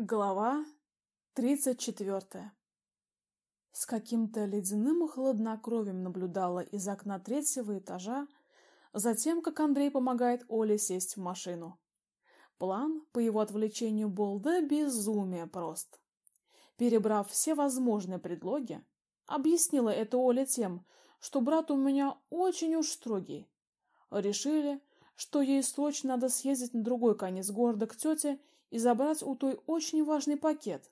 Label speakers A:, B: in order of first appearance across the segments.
A: Глава тридцать четвертая. С каким-то ледяным хладнокровием наблюдала из окна третьего этажа за тем, как Андрей помогает Оле сесть в машину. План по его отвлечению был до безумия прост. Перебрав все возможные предлоги, объяснила это Оля тем, что брат у меня очень уж строгий. Решили, что ей срочно надо съездить на другой конец города к тете и забрать у той очень важный пакет.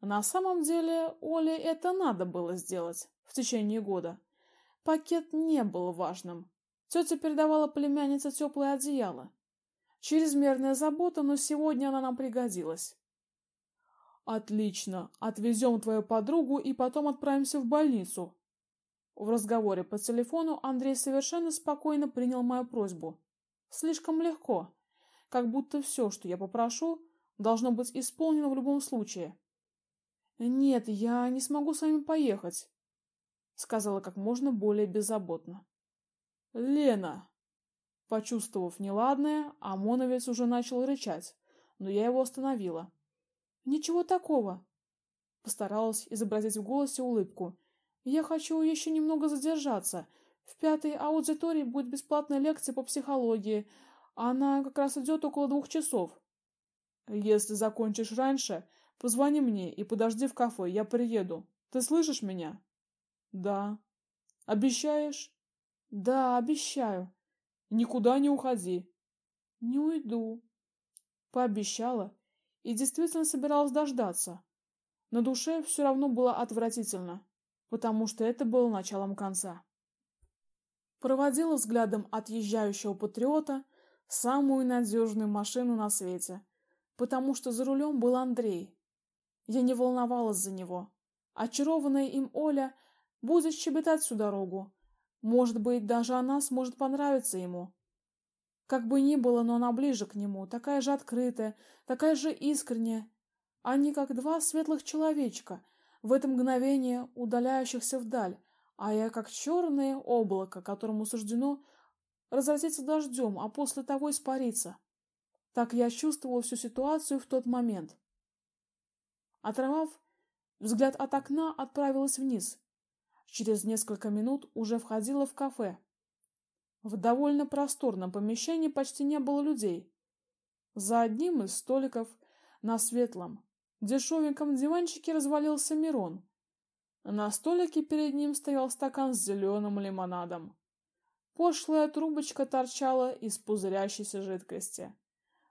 A: На самом деле, Оле это надо было сделать в течение года. Пакет не был важным. Тетя передавала племяннице теплое одеяло. Чрезмерная забота, но сегодня она нам пригодилась. Отлично. Отвезем твою подругу и потом отправимся в больницу. В разговоре по телефону Андрей совершенно спокойно принял мою просьбу. Слишком легко как будто все, что я попрошу, должно быть исполнено в любом случае. Нет, я не смогу с вами поехать, сказала как можно более беззаботно. Лена, почувствовав неладное, Амоновец уже начал рычать, но я его остановила. Ничего такого, постаралась изобразить в голосе улыбку. Я хочу еще немного задержаться. В пятой аудитории будет бесплатная лекция по психологии, она как раз идет около двух часов. Если закончишь раньше, позвони мне и подожди в кафе, я приеду. Ты слышишь меня? Да. Обещаешь? Да, обещаю. Никуда не уходи. Не уйду. Пообещала и действительно собиралась дождаться. На душе все равно было отвратительно, потому что это было началом конца. Проводила взглядом отъезжающего патриота, самую надежную машину на свете, потому что за рулем был Андрей. Я не волновалась за него. Очарованная им Оля будет щебетать всю дорогу. Может быть, даже она сможет понравиться ему. Как бы ни было, но она ближе к нему, такая же открытая, такая же искренняя. Они как два светлых человечка, в это мгновение удаляющихся вдаль, а я как черное облако, которому суждено разразиться дождем, а после того испариться. Так я чувствовала всю ситуацию в тот момент. Оторвав взгляд от окна, отправилась вниз. Через несколько минут уже входила в кафе. В довольно просторном помещении почти не было людей. За одним из столиков на светлом, дешевеньком диванчике развалился Мирон. На столике перед ним стоял стакан с зеленым лимонадом. Пошлая трубочка торчала из пузырящейся жидкости.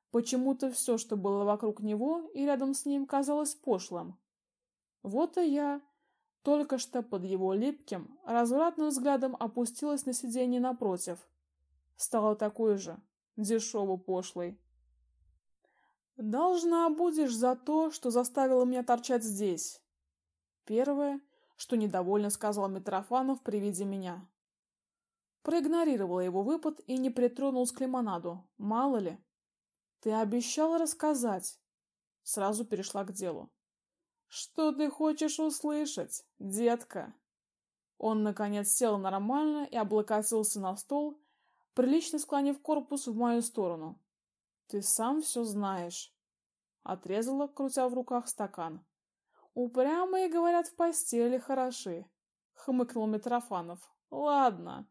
A: Почему-то все, что было вокруг него и рядом с ним, казалось пошлым. Вот и я, только что под его липким, развратным взглядом опустилась на сиденье напротив. Стала такой же, дешево пошлой. Должна будешь за то, что заставила меня торчать здесь. Первое, что недовольно сказал Митрофанов при виде меня проигнорировала его выпад и не притронулась к лимонаду. Мало ли. Ты обещал рассказать. Сразу перешла к делу. Что ты хочешь услышать, детка? Он наконец сел нормально и облокотился на стол, прилично склонив корпус в мою сторону. Ты сам все знаешь, отрезала, крутя в руках стакан. Упрямые говорят в постели хороши, хмыкнул Митрофанов. Ладно,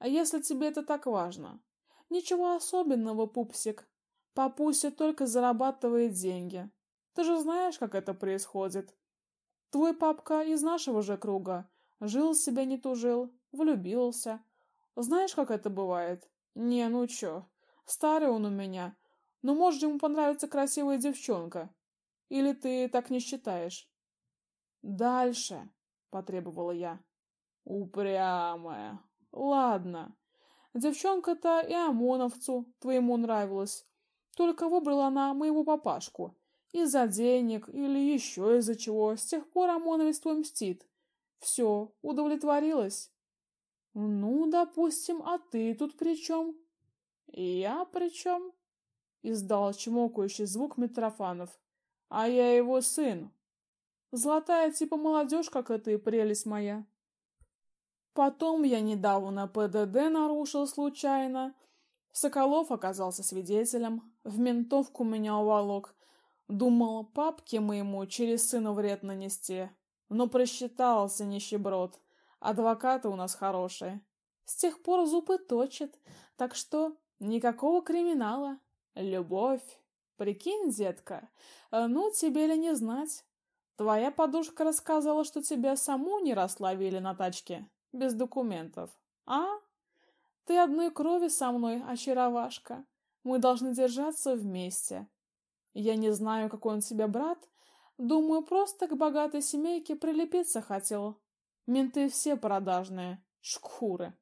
A: если тебе это так важно? Ничего особенного, пупсик. Папуся только зарабатывает деньги. Ты же знаешь, как это происходит. Твой папка из нашего же круга. Жил себе не тужил, влюбился. Знаешь, как это бывает? Не, ну чё, старый он у меня. Но может ему понравится красивая девчонка. Или ты так не считаешь? Дальше, потребовала я. Упрямая, Ладно. Девчонка-то и ОМОНовцу твоему нравилась. Только выбрала она моего папашку. Из-за денег или еще из-за чего. С тех пор ОМОНовец твой мстит. Все, удовлетворилась? Ну, допустим, а ты тут при чем? Я при чем? Издал чмокающий звук Митрофанов. А я его сын. Золотая типа молодежь, как и прелесть моя. Потом я недавно ПДД нарушил случайно. Соколов оказался свидетелем, в ментовку меня уволок. Думал, папке моему через сына вред нанести, но просчитался нищеброд. Адвокаты у нас хорошие. С тех пор зубы точат, так что никакого криминала. Любовь. Прикинь, детка, ну тебе ли не знать? Твоя подушка рассказала, что тебя саму не расслабили на тачке, без документов. А? Ты одной крови со мной, очаровашка. Мы должны держаться вместе. Я не знаю, какой он тебе брат. Думаю, просто к богатой семейке прилепиться хотел. Менты все продажные, шкуры.